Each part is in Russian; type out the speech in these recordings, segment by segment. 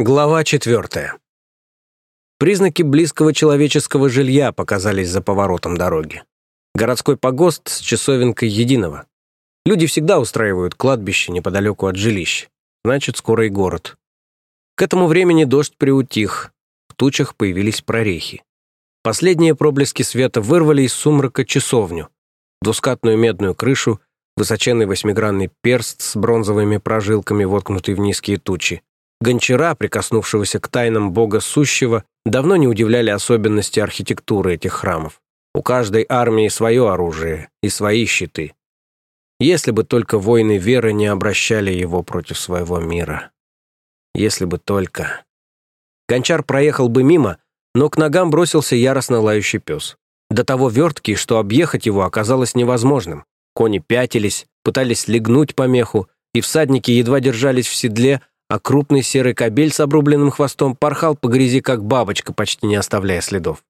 Глава четвертая. Признаки близкого человеческого жилья показались за поворотом дороги. Городской погост с часовенкой единого. Люди всегда устраивают кладбище неподалеку от жилищ. Значит, скоро и город. К этому времени дождь приутих. В тучах появились прорехи. Последние проблески света вырвали из сумрака часовню, двускатную медную крышу, высоченный восьмигранный перст с бронзовыми прожилками, воткнутый в низкие тучи. Гончара, прикоснувшегося к тайнам бога сущего, давно не удивляли особенности архитектуры этих храмов. У каждой армии свое оружие и свои щиты. Если бы только воины веры не обращали его против своего мира. Если бы только... Гончар проехал бы мимо, но к ногам бросился яростно лающий пес. До того верткий, что объехать его оказалось невозможным. Кони пятились, пытались легнуть помеху, и всадники едва держались в седле, а крупный серый кобель с обрубленным хвостом порхал по грязи, как бабочка, почти не оставляя следов.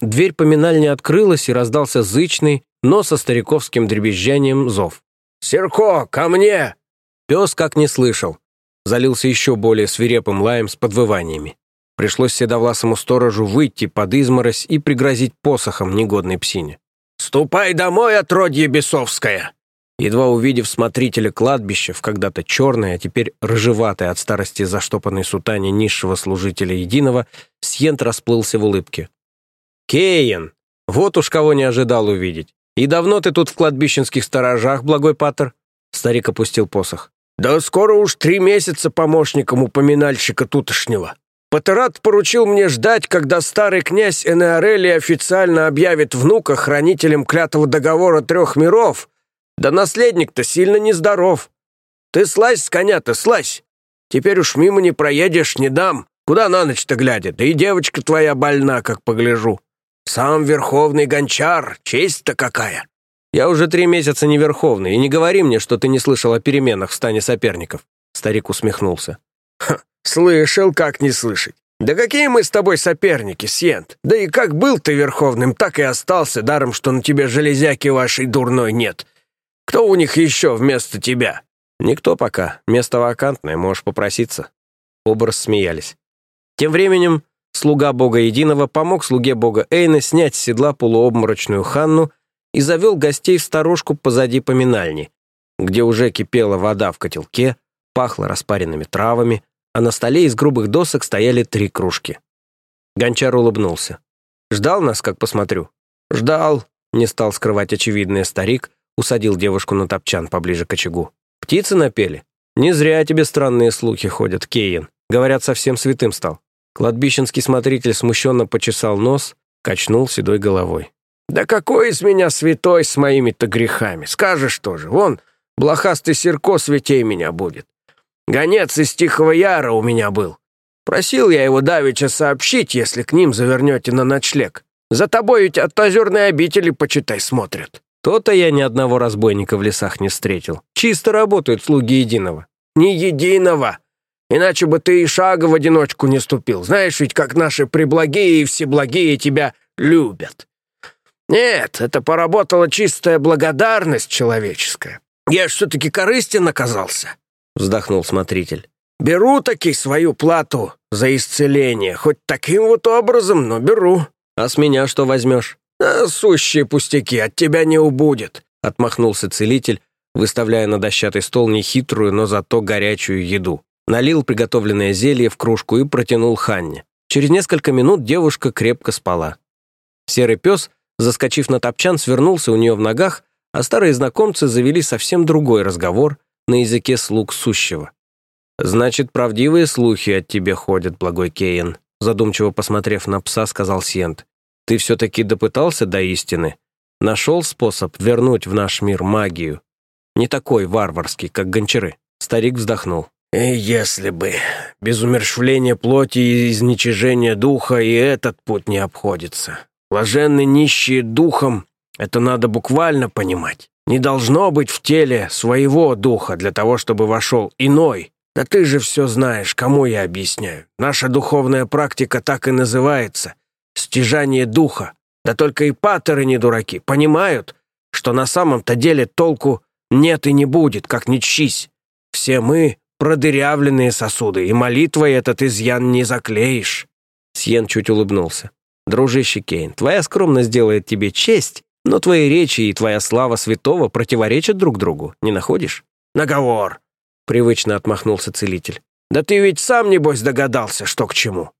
Дверь поминальни открылась, и раздался зычный, но со стариковским дребезжанием зов. «Серко, ко мне!» Пес как не слышал. Залился еще более свирепым лаем с подвываниями. Пришлось седовласому сторожу выйти под изморозь и пригрозить посохом негодной псине. «Ступай домой, отродье бесовское!» Едва увидев смотрителя кладбища в когда-то черной, а теперь рыжеватой от старости заштопанной сутане низшего служителя единого, Сьент расплылся в улыбке. «Кейн! Вот уж кого не ожидал увидеть. И давно ты тут в кладбищенских сторожах, благой патер?» Старик опустил посох. «Да скоро уж три месяца помощником упоминальщика тутошнего. Патерат поручил мне ждать, когда старый князь Энеорели официально объявит внука хранителем клятого договора трех миров, да наследник-то сильно нездоров. Ты слазь с коня-то, слазь. Теперь уж мимо не проедешь, не дам. Куда на ночь-то глядя? Да и девочка твоя больна, как погляжу. Сам верховный гончар, честь-то какая. Я уже три месяца не верховный, и не говори мне, что ты не слышал о переменах в стане соперников. Старик усмехнулся. Ха, слышал, как не слышать. Да какие мы с тобой соперники, Сьент? Да и как был ты верховным, так и остался, даром, что на тебе железяки вашей дурной нет. Кто у них еще вместо тебя?» «Никто пока. Место вакантное, можешь попроситься». Оба рассмеялись. Тем временем слуга бога Единого помог слуге бога Эйна снять с седла полуобморочную Ханну и завел гостей в сторожку позади поминальни, где уже кипела вода в котелке, пахло распаренными травами, а на столе из грубых досок стояли три кружки. Гончар улыбнулся. «Ждал нас, как посмотрю?» «Ждал», — не стал скрывать очевидный старик, усадил девушку на топчан поближе к очагу. «Птицы напели? Не зря тебе странные слухи ходят, Кейн. Говорят, совсем святым стал». Кладбищенский смотритель смущенно почесал нос, качнул седой головой. «Да какой из меня святой с моими-то грехами? Скажешь тоже. Вон, блохастый Серко святей меня будет. Гонец из Тихого Яра у меня был. Просил я его давеча сообщить, если к ним завернете на ночлег. За тобой ведь от озерной обители, почитай, смотрят». То-то я ни одного разбойника в лесах не встретил. Чисто работают слуги единого. Не единого. Иначе бы ты и шага в одиночку не ступил. Знаешь ведь, как наши приблагие и всеблагие тебя любят. Нет, это поработала чистая благодарность человеческая. Я ж все-таки корыстен оказался, вздохнул смотритель. Беру таки свою плату за исцеление, хоть таким вот образом, но беру. А с меня что возьмешь? «А, сущие пустяки, от тебя не убудет», — отмахнулся целитель, выставляя на дощатый стол нехитрую, но зато горячую еду. Налил приготовленное зелье в кружку и протянул Ханне. Через несколько минут девушка крепко спала. Серый пес, заскочив на топчан, свернулся у нее в ногах, а старые знакомцы завели совсем другой разговор на языке слуг сущего. «Значит, правдивые слухи от тебя ходят, благой Кейн», задумчиво посмотрев на пса, сказал Сиент. Ты все-таки допытался до истины? Нашел способ вернуть в наш мир магию? Не такой варварский, как гончары. Старик вздохнул. «И если бы. Без умершвления плоти и изничижения духа и этот путь не обходится. Блаженны нищие духом, это надо буквально понимать. Не должно быть в теле своего духа для того, чтобы вошел иной. Да ты же все знаешь, кому я объясняю. Наша духовная практика так и называется стяжание духа. Да только и патеры не дураки, понимают, что на самом-то деле толку нет и не будет, как ни чись. Все мы продырявленные сосуды, и молитвой этот изъян не заклеишь». Сьен чуть улыбнулся. «Дружище Кейн, твоя скромность делает тебе честь, но твои речи и твоя слава святого противоречат друг другу, не находишь?» «Наговор!» — привычно отмахнулся целитель. «Да ты ведь сам, небось, догадался, что к чему.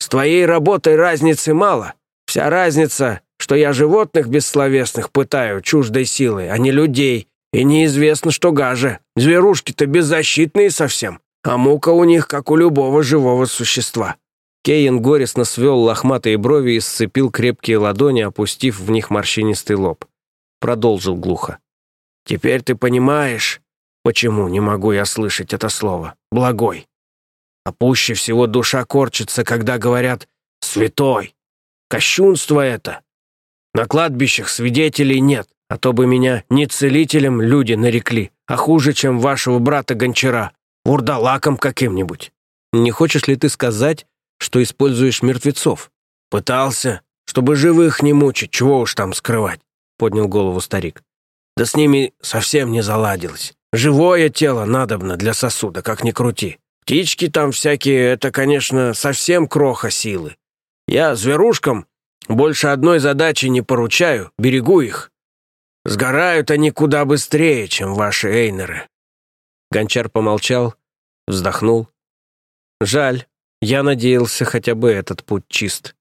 С твоей работой разницы мало. Вся разница, что я животных бессловесных пытаю чуждой силой, а не людей, и неизвестно, что гаже. Зверушки-то беззащитные совсем, а мука у них, как у любого живого существа. Кейн горестно свел лохматые брови и сцепил крепкие ладони, опустив в них морщинистый лоб. Продолжил глухо. «Теперь ты понимаешь, почему не могу я слышать это слово «благой». А пуще всего душа корчится, когда говорят «святой». Кощунство это. На кладбищах свидетелей нет, а то бы меня не целителем люди нарекли, а хуже, чем вашего брата Гончара, урдалаком каким-нибудь. Не хочешь ли ты сказать, что используешь мертвецов. Пытался, чтобы живых не мучить, чего уж там скрывать, поднял голову старик. Да с ними совсем не заладилось. Живое тело надобно для сосуда, как ни крути. Птички там всякие, это, конечно, совсем кроха силы. Я зверушкам больше одной задачи не поручаю, берегу их. Сгорают они куда быстрее, чем ваши эйнеры». Гончар помолчал, вздохнул. «Жаль, я надеялся, хотя бы этот путь чист.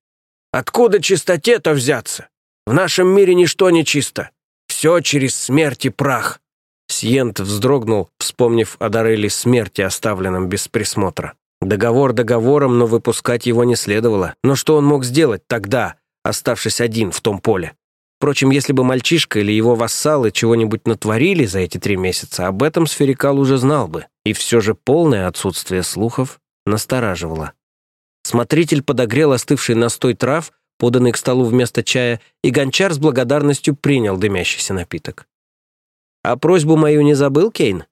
Откуда чистоте-то взяться? В нашем мире ничто не чисто. Все через смерть и прах. Сьент вздрогнул, вспомнив о Дареле смерти, оставленном без присмотра. Договор договором, но выпускать его не следовало. Но что он мог сделать тогда, оставшись один в том поле? Впрочем, если бы мальчишка или его вассалы чего-нибудь натворили за эти три месяца, об этом Сферикал уже знал бы. И все же полное отсутствие слухов настораживало. Смотритель подогрел остывший настой трав, поданный к столу вместо чая, и гончар с благодарностью принял дымящийся напиток. «А просьбу мою не забыл, Кейн?»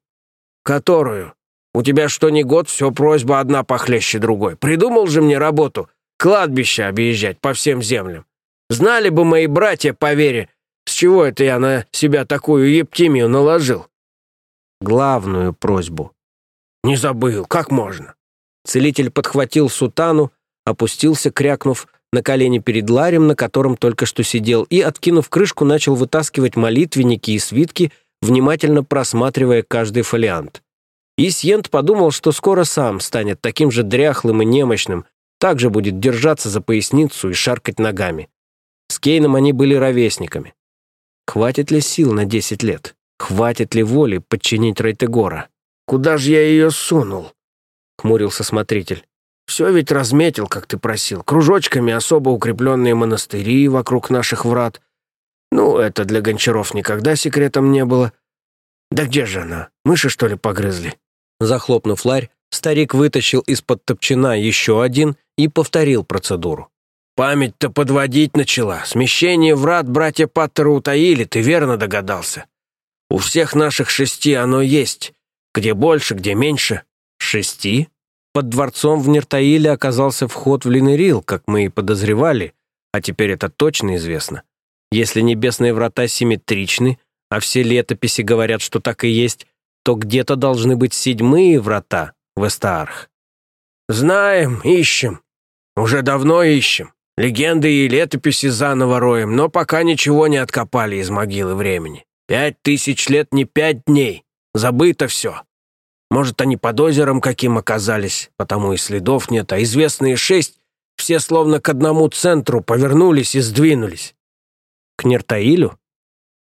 «Которую? У тебя что ни год, все просьба одна похлеще другой. Придумал же мне работу, кладбище объезжать по всем землям. Знали бы мои братья по вере, с чего это я на себя такую ептимию наложил?» «Главную просьбу». «Не забыл, как можно?» Целитель подхватил сутану, опустился, крякнув, на колени перед ларем, на котором только что сидел, и, откинув крышку, начал вытаскивать молитвенники и свитки, внимательно просматривая каждый фолиант. И Сьент подумал, что скоро сам станет таким же дряхлым и немощным, также будет держаться за поясницу и шаркать ногами. С Кейном они были ровесниками. Хватит ли сил на десять лет? Хватит ли воли подчинить Рейтегора? «Куда же я ее сунул?» — хмурился смотритель. «Все ведь разметил, как ты просил. Кружочками особо укрепленные монастыри вокруг наших врат. Ну, это для гончаров никогда секретом не было. Да где же она? Мыши, что ли, погрызли?» Захлопнув ларь, старик вытащил из-под топчина еще один и повторил процедуру. «Память-то подводить начала. Смещение врат братья Паттера утаили, ты верно догадался. У всех наших шести оно есть. Где больше, где меньше шести под дворцом в Нертаиле оказался вход в Линерил, как мы и подозревали, а теперь это точно известно. Если небесные врата симметричны, а все летописи говорят, что так и есть, то где-то должны быть седьмые врата в Эстаарх. «Знаем, ищем. Уже давно ищем. Легенды и летописи заново роем, но пока ничего не откопали из могилы времени. Пять тысяч лет не пять дней. Забыто все. Может, они под озером каким оказались, потому и следов нет, а известные шесть все словно к одному центру повернулись и сдвинулись. К Нертаилю?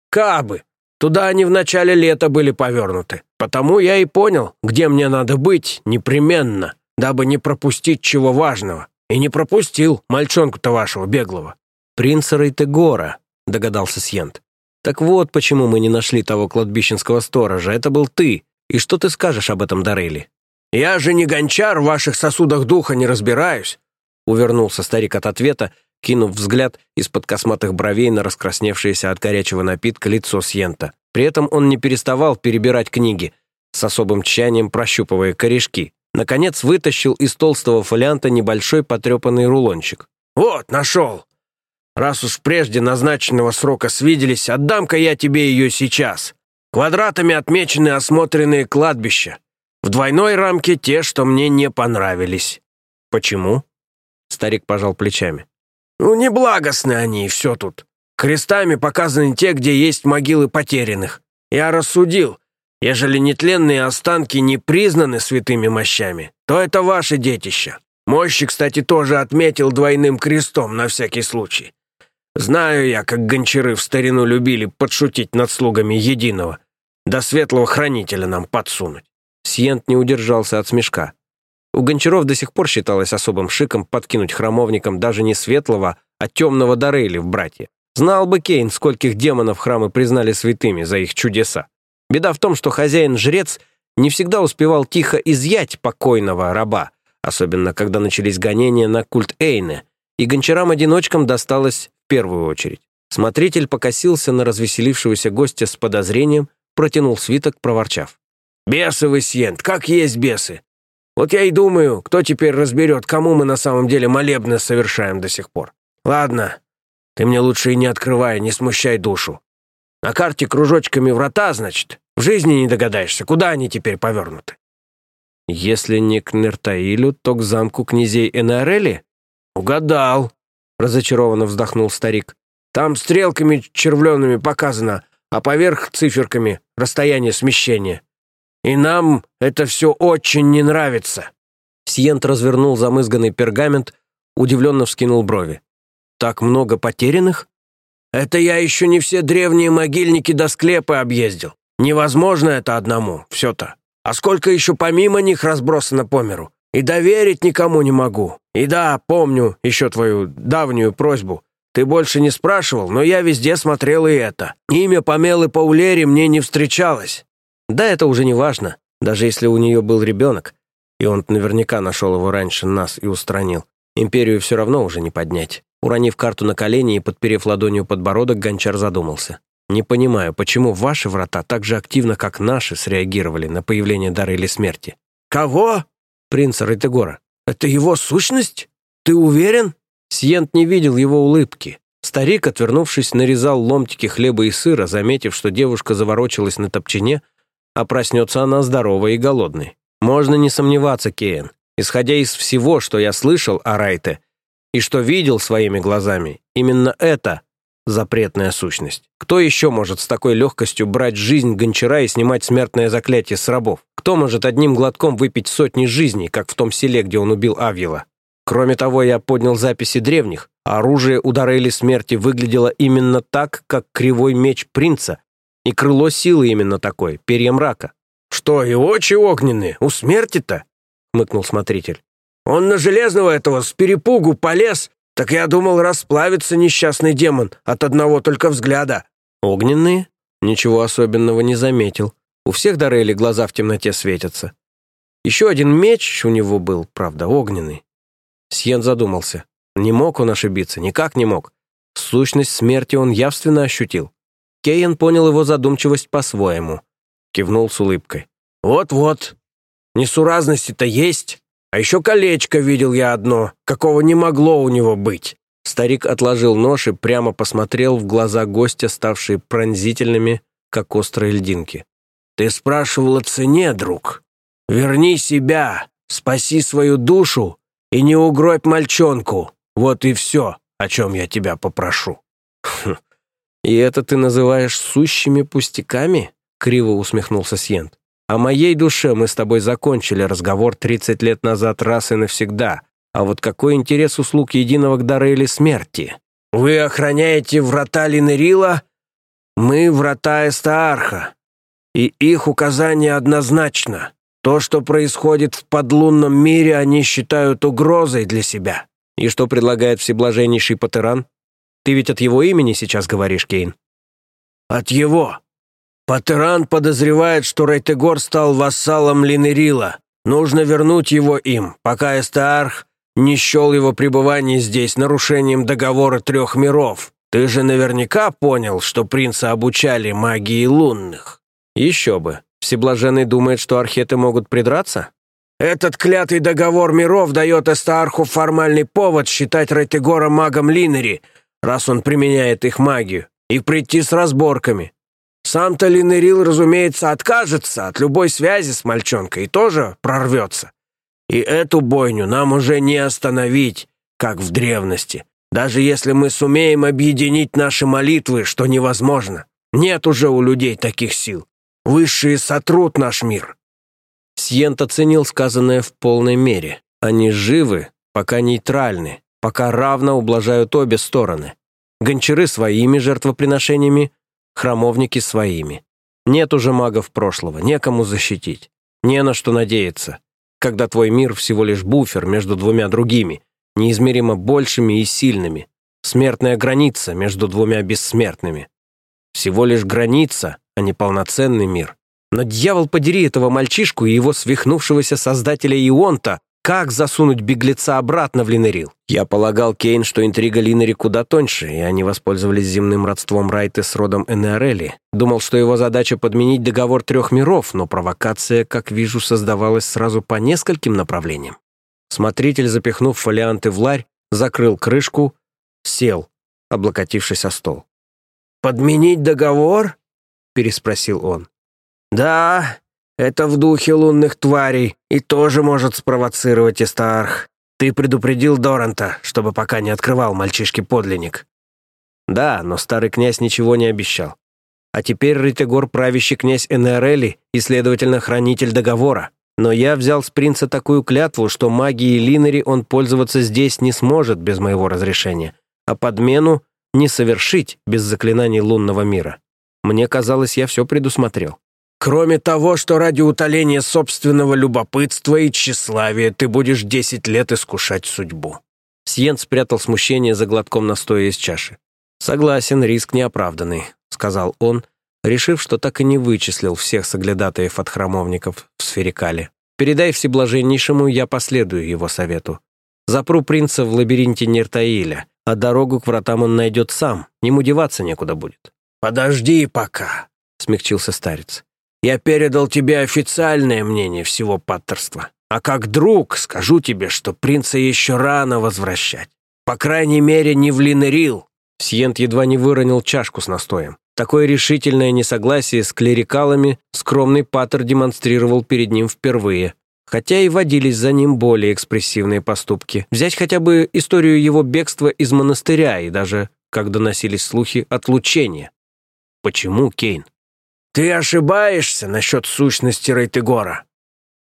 Кабы! Туда они в начале лета были повернуты. Потому я и понял, где мне надо быть непременно, дабы не пропустить чего важного. И не пропустил мальчонку-то вашего беглого. Принца Рейтегора, догадался Сьент. Так вот, почему мы не нашли того кладбищенского сторожа. Это был ты. И что ты скажешь об этом, Дарейли?» «Я же не гончар, в ваших сосудах духа не разбираюсь», — увернулся старик от ответа, кинув взгляд из-под косматых бровей на раскрасневшееся от горячего напитка лицо Сьента. При этом он не переставал перебирать книги, с особым тщанием прощупывая корешки. Наконец вытащил из толстого фолианта небольшой потрепанный рулончик. «Вот, нашел! Раз уж прежде назначенного срока свиделись, отдам-ка я тебе ее сейчас. Квадратами отмечены осмотренные кладбища. В двойной рамке те, что мне не понравились». «Почему?» Старик пожал плечами. «Ну, неблагостны они, и все тут. Крестами показаны те, где есть могилы потерянных. Я рассудил, ежели нетленные останки не признаны святыми мощами, то это ваше детище. Мощи, кстати, тоже отметил двойным крестом на всякий случай. Знаю я, как гончары в старину любили подшутить над слугами единого, до светлого хранителя нам подсунуть. Сиент не удержался от смешка. У гончаров до сих пор считалось особым шиком подкинуть храмовникам даже не светлого, а темного Дарейли в братья. Знал бы Кейн, скольких демонов храмы признали святыми за их чудеса. Беда в том, что хозяин-жрец не всегда успевал тихо изъять покойного раба, особенно когда начались гонения на культ Эйне, и гончарам-одиночкам досталось в первую очередь. Смотритель покосился на развеселившегося гостя с подозрением, протянул свиток, проворчав. «Бесы вы, Сьент, как есть бесы! Вот я и думаю, кто теперь разберет, кому мы на самом деле молебны совершаем до сих пор. Ладно, ты мне лучше и не открывай, не смущай душу. На карте кружочками врата, значит? В жизни не догадаешься, куда они теперь повернуты. Если не к Нертаилю, то к замку князей Энарели? Угадал, разочарованно вздохнул старик. Там стрелками червленными показано, а поверх циферками расстояние смещения. И нам это все очень не нравится. Сиент развернул замызганный пергамент, удивленно вскинул брови. «Так много потерянных?» «Это я еще не все древние могильники до склепы объездил. Невозможно это одному, все-то. А сколько еще помимо них разбросано по миру? И доверить никому не могу. И да, помню еще твою давнюю просьбу. Ты больше не спрашивал, но я везде смотрел и это. Имя Памелы Паулери мне не встречалось». «Да, это уже не важно, даже если у нее был ребенок. И он наверняка нашел его раньше нас и устранил. Империю все равно уже не поднять. Уронив карту на колени и подперев ладонью подбородок, гончар задумался. «Не понимаю, почему ваши врата так же активно, как наши, среагировали на появление дара или смерти?» «Кого?» «Принца Рейтегора». «Это его сущность? Ты уверен?» Сиент не видел его улыбки. Старик, отвернувшись, нарезал ломтики хлеба и сыра, заметив, что девушка заворочилась на топчине, а проснется она здоровой и голодной. Можно не сомневаться, Кейн. Исходя из всего, что я слышал о Райте, и что видел своими глазами, именно это запретная сущность. Кто еще может с такой легкостью брать жизнь гончара и снимать смертное заклятие с рабов? Кто может одним глотком выпить сотни жизней, как в том селе, где он убил Авьела? Кроме того, я поднял записи древних, оружие удара или смерти выглядело именно так, как кривой меч принца, и крыло силы именно такое, перья мрака. «Что, и очи огненные? У смерти-то?» — хмыкнул смотритель. Он на железного этого с перепугу полез, так я думал, расплавится несчастный демон от одного только взгляда». «Огненные?» Ничего особенного не заметил. У всех Дарели глаза в темноте светятся. Еще один меч у него был, правда, огненный. Сьен задумался. Не мог он ошибиться, никак не мог. Сущность смерти он явственно ощутил. Кейн понял его задумчивость по-своему. Кивнул с улыбкой. «Вот-вот. Несуразности-то есть. А еще колечко видел я одно, какого не могло у него быть». Старик отложил нож и прямо посмотрел в глаза гостя, ставшие пронзительными, как острые льдинки. «Ты спрашивал о цене, друг. Верни себя, спаси свою душу и не угробь мальчонку. Вот и все, о чем я тебя попрошу». «И это ты называешь сущими пустяками?» — криво усмехнулся Сьент. О моей душе мы с тобой закончили разговор 30 лет назад раз и навсегда. А вот какой интерес услуг единого к дару или смерти? Вы охраняете врата Линерила? Мы врата Эстаарха. И их указание однозначно. То, что происходит в подлунном мире, они считают угрозой для себя. И что предлагает всеблаженнейший Патеран? Ты ведь от его имени сейчас говоришь, Кейн? От его. Патеран подозревает, что Рейтегор стал вассалом Линерила. Нужно вернуть его им, пока Эстаарх не счел его пребывание здесь нарушением договора трех миров. Ты же наверняка понял, что принца обучали магии лунных». «Еще бы. Всеблаженный думает, что археты могут придраться?» «Этот клятый договор миров дает Эстаарху формальный повод считать Рейтегора магом Линери, раз он применяет их магию, и прийти с разборками. Сам-то Линерил, разумеется, откажется от любой связи с мальчонкой и тоже прорвется. И эту бойню нам уже не остановить, как в древности. Даже если мы сумеем объединить наши молитвы, что невозможно. Нет уже у людей таких сил. Высшие сотрут наш мир». Сьент оценил сказанное в полной мере. Они живы, пока нейтральны, пока равно ублажают обе стороны. Гончары своими жертвоприношениями, храмовники своими. Нет уже магов прошлого, некому защитить, не на что надеяться, когда твой мир всего лишь буфер между двумя другими, неизмеримо большими и сильными, смертная граница между двумя бессмертными. Всего лишь граница, а не полноценный мир. Но дьявол подери этого мальчишку и его свихнувшегося создателя Ионта, как засунуть беглеца обратно в Линерил? Я полагал, Кейн, что интрига Линери куда тоньше, и они воспользовались земным родством Райты с родом Энеорели. Думал, что его задача подменить договор трех миров, но провокация, как вижу, создавалась сразу по нескольким направлениям. Смотритель, запихнув фолианты в ларь, закрыл крышку, сел, облокотившись о стол. «Подменить договор?» — переспросил он. «Да, это в духе лунных тварей и тоже может спровоцировать Истарх. Ты предупредил Доранта, чтобы пока не открывал мальчишке-подлинник». «Да, но старый князь ничего не обещал. А теперь Ритегор правящий князь Энерели и, следовательно, хранитель договора. Но я взял с принца такую клятву, что магией Линери он пользоваться здесь не сможет без моего разрешения, а подмену не совершить без заклинаний лунного мира. Мне казалось, я все предусмотрел. Кроме того, что ради утоления собственного любопытства и тщеславия ты будешь десять лет искушать судьбу». Сьен спрятал смущение за глотком настоя из чаши. «Согласен, риск неоправданный», — сказал он, решив, что так и не вычислил всех соглядатаев от храмовников в сферикале. «Передай всеблаженнейшему, я последую его совету. Запру принца в лабиринте Нертаиля, а дорогу к вратам он найдет сам, ему деваться некуда будет». «Подожди пока», — смягчился старец. «Я передал тебе официальное мнение всего паттерства. А как друг скажу тебе, что принца еще рано возвращать. По крайней мере, не в Линерил». Сьент едва не выронил чашку с настоем. Такое решительное несогласие с клерикалами скромный паттер демонстрировал перед ним впервые хотя и водились за ним более экспрессивные поступки. Взять хотя бы историю его бегства из монастыря и даже, как доносились слухи, отлучения. Почему, Кейн? «Ты ошибаешься насчет сущности Рейтегора».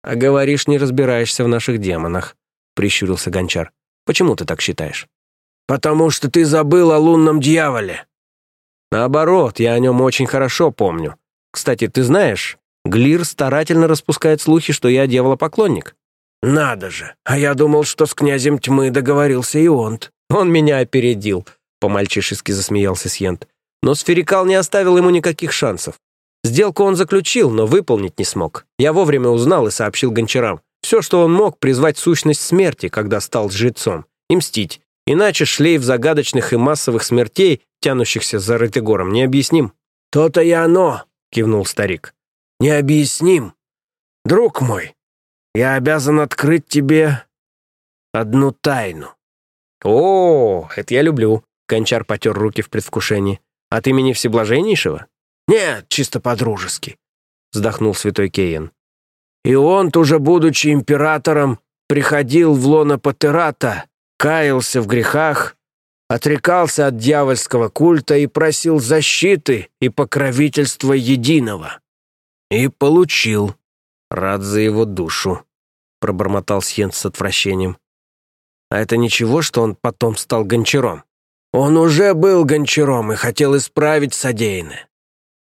«А говоришь, не разбираешься в наших демонах», — прищурился Гончар. «Почему ты так считаешь?» «Потому что ты забыл о лунном дьяволе». «Наоборот, я о нем очень хорошо помню. Кстати, ты знаешь, Глир старательно распускает слухи, что я дьяволопоклонник. «Надо же! А я думал, что с князем тьмы договорился Ионт». «Он меня опередил», — по-мальчишески засмеялся Сьент. Но сферикал не оставил ему никаких шансов. Сделку он заключил, но выполнить не смог. Я вовремя узнал и сообщил гончарам. Все, что он мог, призвать сущность смерти, когда стал жрецом, и мстить. Иначе шлейф загадочных и массовых смертей, тянущихся за Рытегором, не объясним. «То-то и оно», — кивнул старик необъясним. Друг мой, я обязан открыть тебе одну тайну». «О, это я люблю», — Кончар потер руки в предвкушении. «От имени Всеблаженнейшего?» «Нет, чисто по-дружески», — вздохнул святой Кейн. «И он, уже будучи императором, приходил в лоно Патерата, каялся в грехах, отрекался от дьявольского культа и просил защиты и покровительства единого. «И получил. Рад за его душу», — пробормотал Сьент с отвращением. «А это ничего, что он потом стал гончаром?» «Он уже был гончаром и хотел исправить содеянное».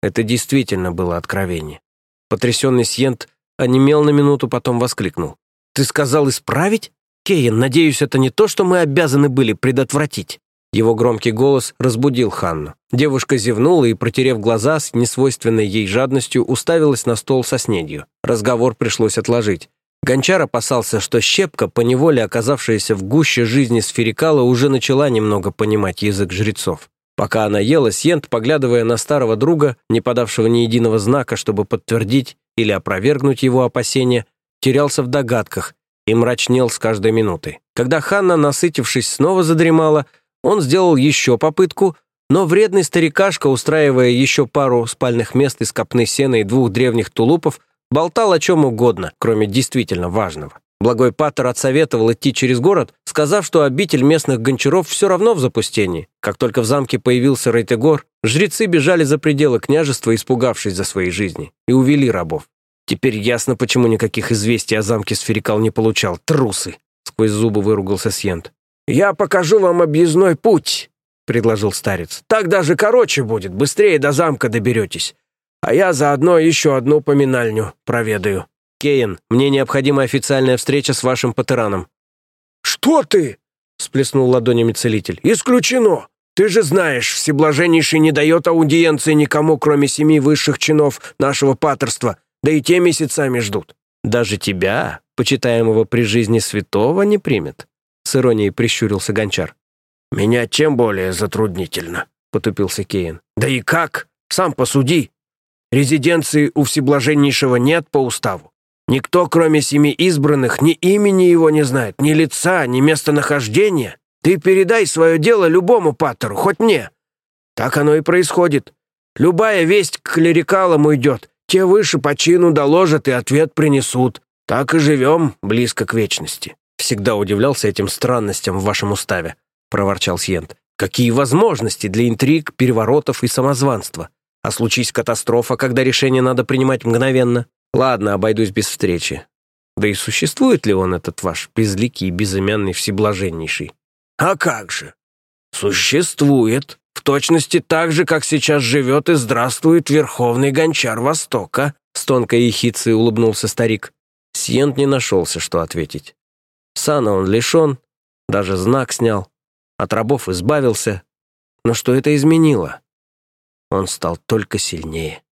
Это действительно было откровение. Потрясенный Сьент онемел на минуту, потом воскликнул. «Ты сказал исправить? Кейн, надеюсь, это не то, что мы обязаны были предотвратить?» Его громкий голос разбудил Ханну. Девушка зевнула и, протерев глаза, с несвойственной ей жадностью уставилась на стол со снедью. Разговор пришлось отложить. Гончар опасался, что щепка, поневоле оказавшаяся в гуще жизни сферикала, уже начала немного понимать язык жрецов. Пока она ела, Сьент, поглядывая на старого друга, не подавшего ни единого знака, чтобы подтвердить или опровергнуть его опасения, терялся в догадках и мрачнел с каждой минутой. Когда Ханна, насытившись, снова задремала, он сделал еще попытку, Но вредный старикашка, устраивая еще пару спальных мест из копны сена и двух древних тулупов, болтал о чем угодно, кроме действительно важного. Благой Паттер отсоветовал идти через город, сказав, что обитель местных гончаров все равно в запустении. Как только в замке появился Рейтегор, жрецы бежали за пределы княжества, испугавшись за свои жизни, и увели рабов. Теперь ясно, почему никаких известий о замке Сферикал не получал. Трусы! Сквозь зубы выругался Сьент. «Я покажу вам объездной путь», — предложил старец. «Так даже короче будет, быстрее до замка доберетесь. А я заодно еще одну поминальню проведаю». «Кейн, мне необходима официальная встреча с вашим патераном». «Что ты?» — сплеснул ладонями целитель. «Исключено! Ты же знаешь, Всеблаженнейший не дает аудиенции никому, кроме семи высших чинов нашего патерства, да и те месяцами ждут». «Даже тебя, почитаемого при жизни святого, не примет?» с иронией прищурился Гончар. «Меня тем более затруднительно», — потупился Кейн. «Да и как? Сам посуди. Резиденции у Всеблаженнейшего нет по уставу. Никто, кроме семи избранных, ни имени его не знает, ни лица, ни местонахождения. Ты передай свое дело любому паттеру, хоть мне. Так оно и происходит. Любая весть к клерикалам уйдет. Те выше по чину доложат и ответ принесут. Так и живем близко к вечности. Всегда удивлялся этим странностям в вашем уставе, проворчал Сьент. Какие возможности для интриг, переворотов и самозванства? А случись катастрофа, когда решение надо принимать мгновенно? Ладно, обойдусь без встречи. Да и существует ли он, этот ваш безликий и безымянный всеблаженнейший? А как же? Существует. В точности так же, как сейчас живет и здравствует Верховный Гончар Востока. С тонкой ехицей улыбнулся старик. Сьент не нашелся, что ответить. Сана он лишен, даже знак снял, от рабов избавился. Но что это изменило? Он стал только сильнее.